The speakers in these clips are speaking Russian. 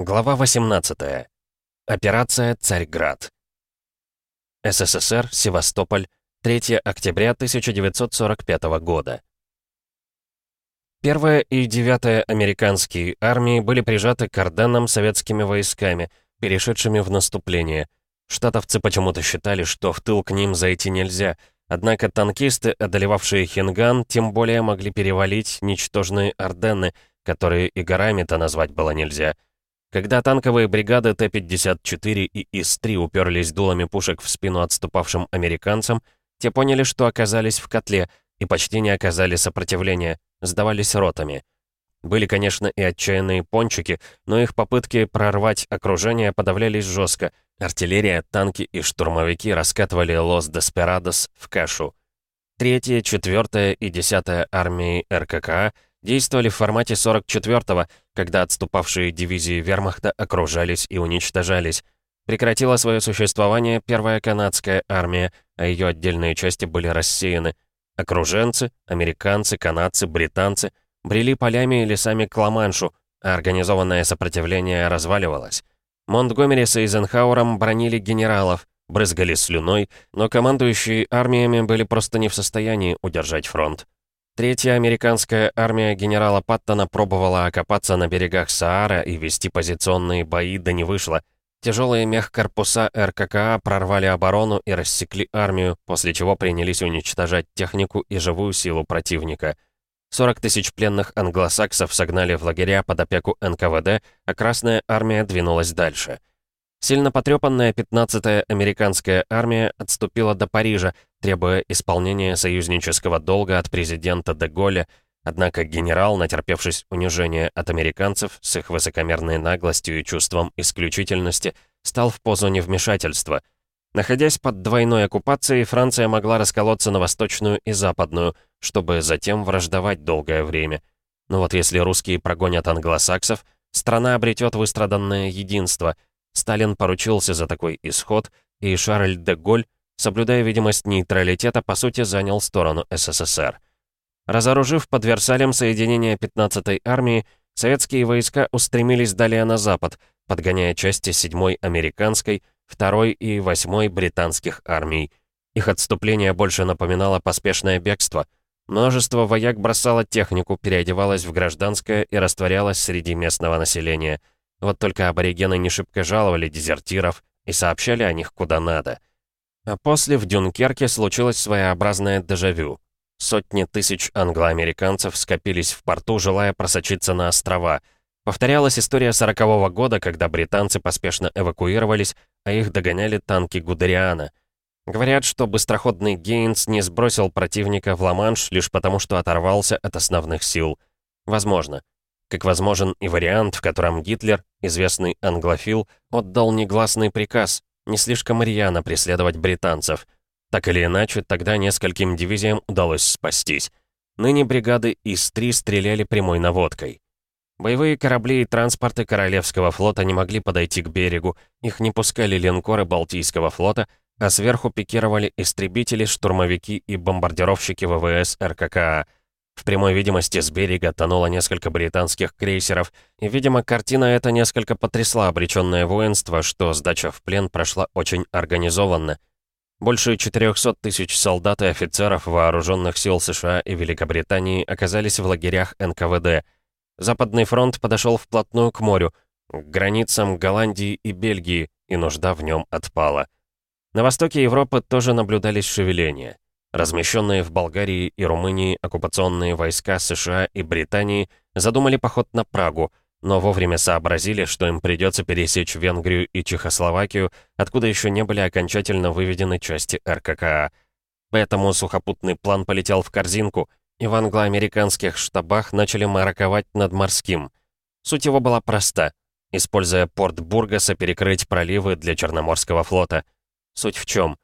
Глава 18. Операция «Царьград». СССР, Севастополь, 3 октября 1945 года. Первая и девятая американские армии были прижаты к Орденам советскими войсками, перешедшими в наступление. Штатовцы почему-то считали, что в тыл к ним зайти нельзя, однако танкисты, одолевавшие Хинган, тем более могли перевалить ничтожные Ордены, которые и горами-то назвать было нельзя — когда танковые бригады Т-54 и ИС-3 уперлись дулами пушек в спину отступавшим американцам, те поняли, что оказались в котле и почти не оказали сопротивления, сдавались ротами. Были, конечно, и отчаянные пончики, но их попытки прорвать окружение подавлялись жестко. Артиллерия, танки и штурмовики раскатывали Лос Деспирадос в кашу. Третья, четвертая и десятая армии РККА действовали в формате 44-го, когда отступавшие дивизии вермахта окружались и уничтожались. Прекратила свое существование первая канадская армия, а ее отдельные части были рассеяны. Окруженцы, американцы, канадцы, британцы брели полями и лесами к Ла-Маншу, а организованное сопротивление разваливалось. Монтгомери с Эйзенхауэром бронили генералов, брызгали слюной, но командующие армиями были просто не в состоянии удержать фронт. Третья американская армия генерала Паттона пробовала окопаться на берегах Саара и вести позиционные бои, да не вышло. Тяжелые мехкорпуса РККА прорвали оборону и рассекли армию, после чего принялись уничтожать технику и живую силу противника. 40 тысяч пленных англосаксов согнали в лагеря под опеку НКВД, а Красная армия двинулась дальше. Сильно потрепанная 15-я американская армия отступила до Парижа, требуя исполнения союзнического долга от президента де Голля, однако генерал, натерпевшись унижения от американцев с их высокомерной наглостью и чувством исключительности, стал в позу невмешательства. Находясь под двойной оккупацией, Франция могла расколоться на восточную и западную, чтобы затем враждовать долгое время. Но вот если русские прогонят англосаксов, страна обретет выстраданное единство — Сталин поручился за такой исход, и Шарль де Голь, соблюдая видимость нейтралитета, по сути занял сторону СССР. Разоружив под Версалем соединение 15-й армии, советские войска устремились далее на запад, подгоняя части 7-й американской, 2-й и 8-й британских армий. Их отступление больше напоминало поспешное бегство. Множество вояк бросало технику, переодевалось в гражданское и растворялось среди местного населения – вот только аборигены не шибко жаловали дезертиров и сообщали о них куда надо. А после в Дюнкерке случилось своеобразное дежавю. Сотни тысяч англоамериканцев скопились в порту, желая просочиться на острова. Повторялась история сорокового года, когда британцы поспешно эвакуировались, а их догоняли танки Гудериана. Говорят, что быстроходный Гейнс не сбросил противника в Ла-Манш лишь потому, что оторвался от основных сил. Возможно как возможен и вариант, в котором Гитлер, известный англофил, отдал негласный приказ не слишком рьяно преследовать британцев. Так или иначе, тогда нескольким дивизиям удалось спастись. Ныне бригады ИС-3 стреляли прямой наводкой. Боевые корабли и транспорты Королевского флота не могли подойти к берегу, их не пускали линкоры Балтийского флота, а сверху пикировали истребители, штурмовики и бомбардировщики ВВС РККА — в прямой видимости с берега тонуло несколько британских крейсеров, и, видимо, картина эта несколько потрясла обреченное воинство, что сдача в плен прошла очень организованно. Больше 400 тысяч солдат и офицеров вооруженных сил США и Великобритании оказались в лагерях НКВД. Западный фронт подошел вплотную к морю, к границам Голландии и Бельгии, и нужда в нем отпала. На востоке Европы тоже наблюдались шевеления. Размещенные в Болгарии и Румынии оккупационные войска США и Британии задумали поход на Прагу, но вовремя сообразили, что им придется пересечь Венгрию и Чехословакию, откуда еще не были окончательно выведены части РККА. Поэтому сухопутный план полетел в корзинку, и в англо-американских штабах начали мараковать над морским. Суть его была проста. Используя порт Бургаса, перекрыть проливы для Черноморского флота. Суть в чем?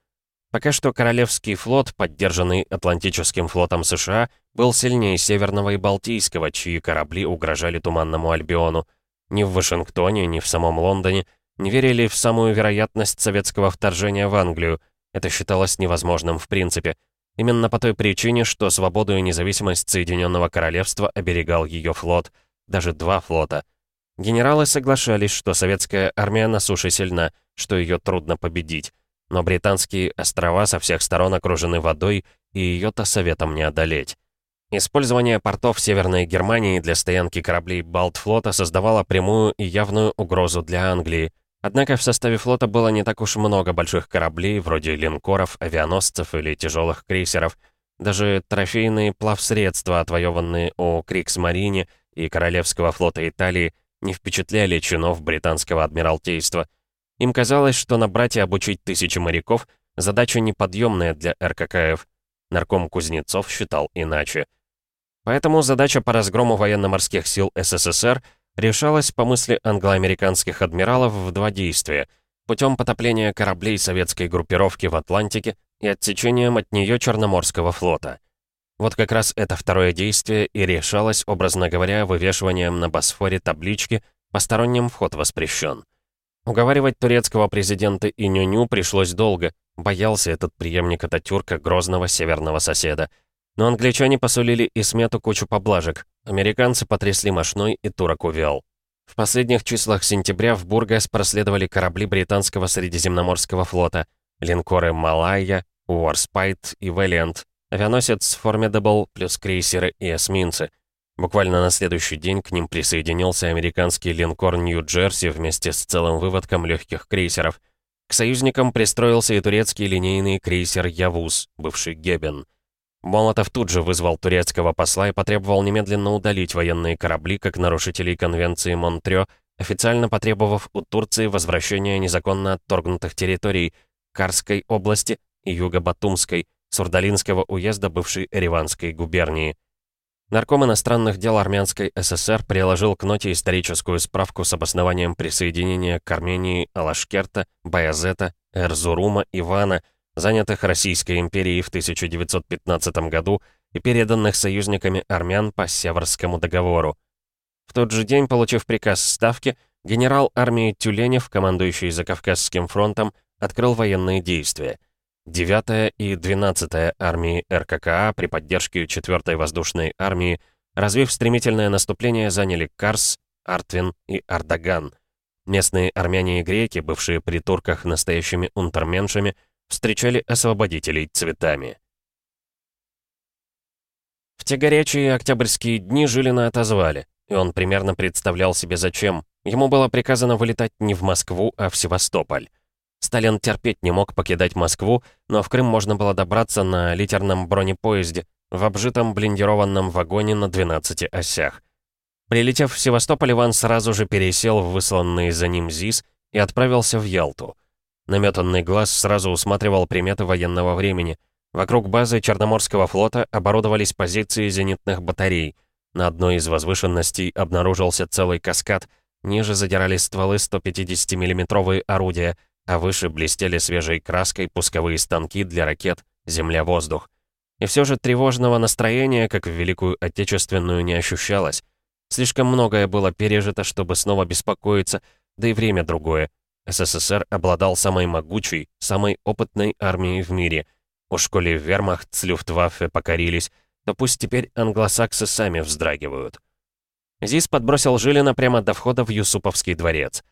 Пока что Королевский флот, поддержанный Атлантическим флотом США, был сильнее Северного и Балтийского, чьи корабли угрожали Туманному Альбиону. Ни в Вашингтоне, ни в самом Лондоне не верили в самую вероятность советского вторжения в Англию. Это считалось невозможным в принципе. Именно по той причине, что свободу и независимость Соединенного Королевства оберегал ее флот. Даже два флота. Генералы соглашались, что советская армия на суше сильна, что ее трудно победить. Но британские острова со всех сторон окружены водой, и ее-то советом не одолеть. Использование портов Северной Германии для стоянки кораблей Балтфлота создавало прямую и явную угрозу для Англии. Однако в составе флота было не так уж много больших кораблей, вроде линкоров, авианосцев или тяжелых крейсеров. Даже трофейные плавсредства, отвоеванные у Криксмарине и Королевского флота Италии, не впечатляли чинов британского адмиралтейства. Им казалось, что набрать и обучить тысячи моряков — задача неподъемная для РККФ. Нарком Кузнецов считал иначе. Поэтому задача по разгрому военно-морских сил СССР решалась по мысли англо-американских адмиралов в два действия — путем потопления кораблей советской группировки в Атлантике и отсечением от нее Черноморского флота. Вот как раз это второе действие и решалось, образно говоря, вывешиванием на Босфоре таблички «Посторонним вход воспрещен». Уговаривать турецкого президента Инюню пришлось долго, боялся этот преемник Ататюрка грозного северного соседа. Но англичане посулили и смету кучу поблажек, американцы потрясли мощной и турок увел. В последних числах сентября в Бургас проследовали корабли британского Средиземноморского флота, линкоры «Малайя», «Уорспайт» и «Вэлиант», Авианосец Formidable плюс крейсеры и эсминцы. Буквально на следующий день к ним присоединился американский линкор Нью-Джерси вместе с целым выводком легких крейсеров. К союзникам пристроился и турецкий линейный крейсер «Явуз», бывший «Гебен». Молотов тут же вызвал турецкого посла и потребовал немедленно удалить военные корабли как нарушителей конвенции Монтрё, официально потребовав у Турции возвращения незаконно отторгнутых территорий Карской области и Юго-Батумской, Сурдалинского уезда бывшей Эреванской губернии. Нарком иностранных дел Армянской ССР приложил к ноте историческую справку с обоснованием присоединения к Армении Алашкерта, Баязета, Эрзурума, Ивана, занятых Российской империей в 1915 году и переданных союзниками армян по Северскому договору. В тот же день, получив приказ Ставки, генерал армии Тюленев, командующий Закавказским фронтом, открыл военные действия — 9 и 12 армии РККА при поддержке 4 воздушной армии, развив стремительное наступление, заняли Карс, Артвин и Ардаган. Местные армяне и греки, бывшие при турках настоящими унтерменшами, встречали освободителей цветами. В те горячие октябрьские дни Жилина отозвали, и он примерно представлял себе зачем. Ему было приказано вылетать не в Москву, а в Севастополь. Сталин терпеть не мог покидать Москву, но в Крым можно было добраться на литерном бронепоезде, в обжитом блиндированном вагоне на 12 осях. Прилетев в Севастополь, Иван сразу же пересел в высланный за ним ЗИС и отправился в Ялту. Наметанный глаз сразу усматривал приметы военного времени. Вокруг базы Черноморского флота оборудовались позиции зенитных батарей. На одной из возвышенностей обнаружился целый каскад, ниже задирались стволы 150 миллиметровые орудия — а выше блестели свежей краской пусковые станки для ракет «Земля-воздух». И все же тревожного настроения, как в Великую Отечественную, не ощущалось. Слишком многое было пережито, чтобы снова беспокоиться, да и время другое. СССР обладал самой могучей, самой опытной армией в мире. Уж коли вермахт с Люфтваффе покорились, то пусть теперь англосаксы сами вздрагивают. Зис подбросил Жилина прямо до входа в Юсуповский дворец.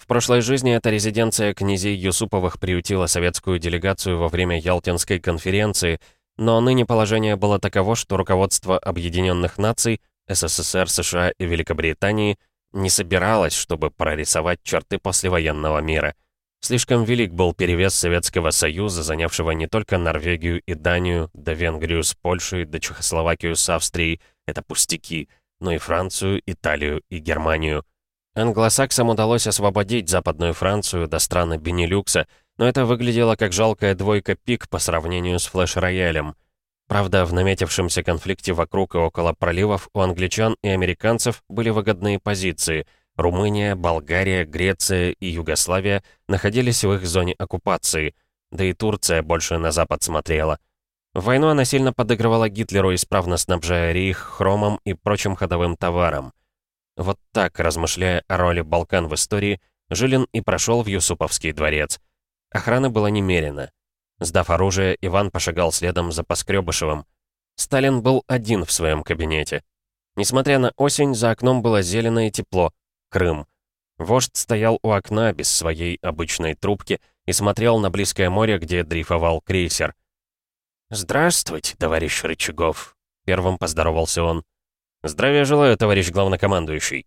В прошлой жизни эта резиденция князей Юсуповых приютила советскую делегацию во время Ялтинской конференции, но ныне положение было таково, что руководство Объединенных Наций, СССР, США и Великобритании не собиралось, чтобы прорисовать черты послевоенного мира. Слишком велик был перевес Советского Союза, занявшего не только Норвегию и Данию, да Венгрию с Польшей, да Чехословакию с Австрией, это пустяки, но и Францию, Италию и Германию. Англосаксам удалось освободить Западную Францию до страны Бенилюкса, но это выглядело как жалкая двойка пик по сравнению с флеш-роялем. Правда, в наметившемся конфликте вокруг и около проливов у англичан и американцев были выгодные позиции. Румыния, Болгария, Греция и Югославия находились в их зоне оккупации, да и Турция больше на запад смотрела. В войну она сильно подыгрывала Гитлеру, исправно снабжая Рейх хромом и прочим ходовым товаром. Вот так, размышляя о роли Балкан в истории, Жилин и прошел в Юсуповский дворец. Охраны было немерено. Сдав оружие, Иван пошагал следом за Поскребышевым. Сталин был один в своем кабинете. Несмотря на осень, за окном было зелено и тепло. Крым. Вождь стоял у окна без своей обычной трубки и смотрел на близкое море, где дрейфовал крейсер. «Здравствуйте, товарищ Рычагов», — первым поздоровался он. «Здравия желаю, товарищ главнокомандующий».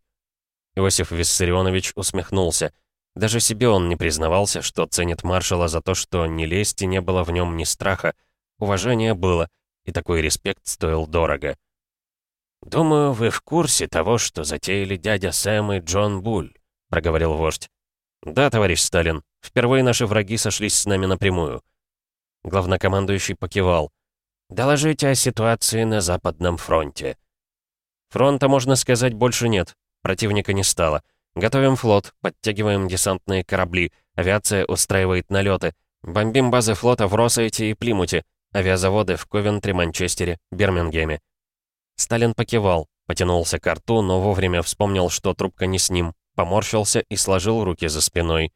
Иосиф Виссарионович усмехнулся. Даже себе он не признавался, что ценит маршала за то, что ни лести не было в нем, ни страха. Уважение было, и такой респект стоил дорого. «Думаю, вы в курсе того, что затеяли дядя Сэм и Джон Буль», — проговорил вождь. «Да, товарищ Сталин, впервые наши враги сошлись с нами напрямую». Главнокомандующий покивал. «Доложите о ситуации на Западном фронте». «Фронта, можно сказать, больше нет. Противника не стало. Готовим флот, подтягиваем десантные корабли, авиация устраивает налеты, бомбим базы флота в Росайте и Плимуте, авиазаводы в Ковентре, Манчестере, Бирмингеме. Сталин покивал, потянулся к рту, но вовремя вспомнил, что трубка не с ним, поморщился и сложил руки за спиной.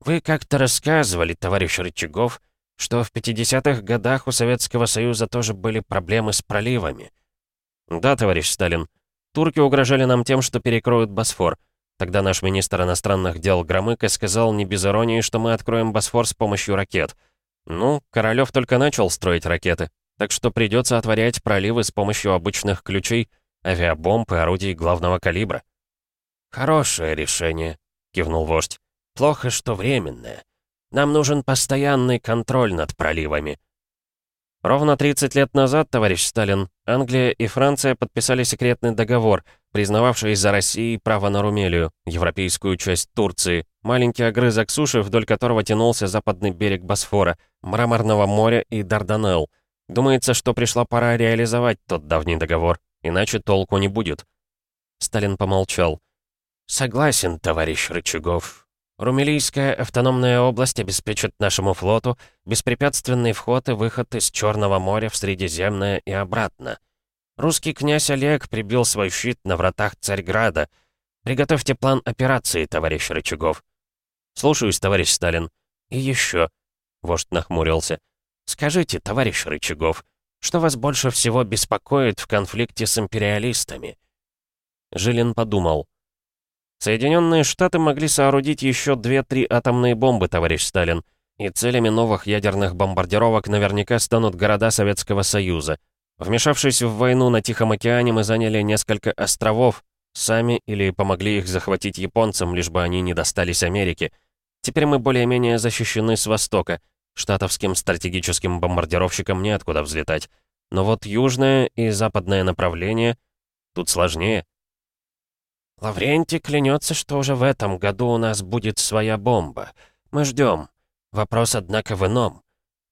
«Вы как-то рассказывали, товарищ Рычагов, что в 50-х годах у Советского Союза тоже были проблемы с проливами». «Да, товарищ Сталин. Турки угрожали нам тем, что перекроют Босфор. Тогда наш министр иностранных дел Громыко сказал не без иронии, что мы откроем Босфор с помощью ракет. Ну, Королёв только начал строить ракеты. Так что придется отворять проливы с помощью обычных ключей, авиабомб и орудий главного калибра. «Хорошее решение», — кивнул вождь. «Плохо, что временное. Нам нужен постоянный контроль над проливами». Ровно 30 лет назад, товарищ Сталин, Англия и Франция подписали секретный договор, признававший за Россией право на Румелию, европейскую часть Турции, маленький огрызок суши, вдоль которого тянулся западный берег Босфора, Мраморного моря и Дарданелл, Думается, что пришла пора реализовать тот давний договор, иначе толку не будет. Сталин помолчал. «Согласен, товарищ Рычагов. Румелийская автономная область обеспечит нашему флоту беспрепятственный вход и выход из Черного моря в Средиземное и обратно. Русский князь Олег прибил свой щит на вратах Царьграда. Приготовьте план операции, товарищ Рычагов». «Слушаюсь, товарищ Сталин. И еще...» Вождь нахмурился. Скажите, товарищ Рычагов, что вас больше всего беспокоит в конфликте с империалистами?» Жилин подумал. «Соединенные Штаты могли соорудить еще две-три атомные бомбы, товарищ Сталин, и целями новых ядерных бомбардировок наверняка станут города Советского Союза. Вмешавшись в войну на Тихом океане, мы заняли несколько островов, сами или помогли их захватить японцам, лишь бы они не достались Америке. Теперь мы более-менее защищены с востока, Штатовским стратегическим бомбардировщикам неоткуда взлетать. Но вот южное и западное направление тут сложнее. Лаврентий клянется, что уже в этом году у нас будет своя бомба. Мы ждем. Вопрос, однако, в ином.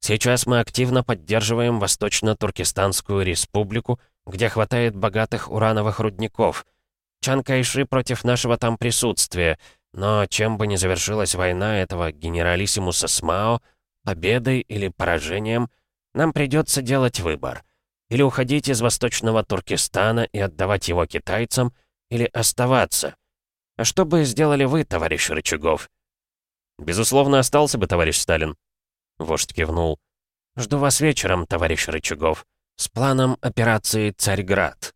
Сейчас мы активно поддерживаем Восточно-Туркестанскую республику, где хватает богатых урановых рудников. Чан Кайши против нашего там присутствия, но чем бы ни завершилась война этого генералиссимуса с Мао, победой или поражением, нам придется делать выбор. Или уходить из Восточного Туркестана и отдавать его китайцам, или оставаться. А что бы сделали вы, товарищ Рычагов? Безусловно, остался бы, товарищ Сталин. Вождь кивнул. Жду вас вечером, товарищ Рычагов, с планом операции «Царьград».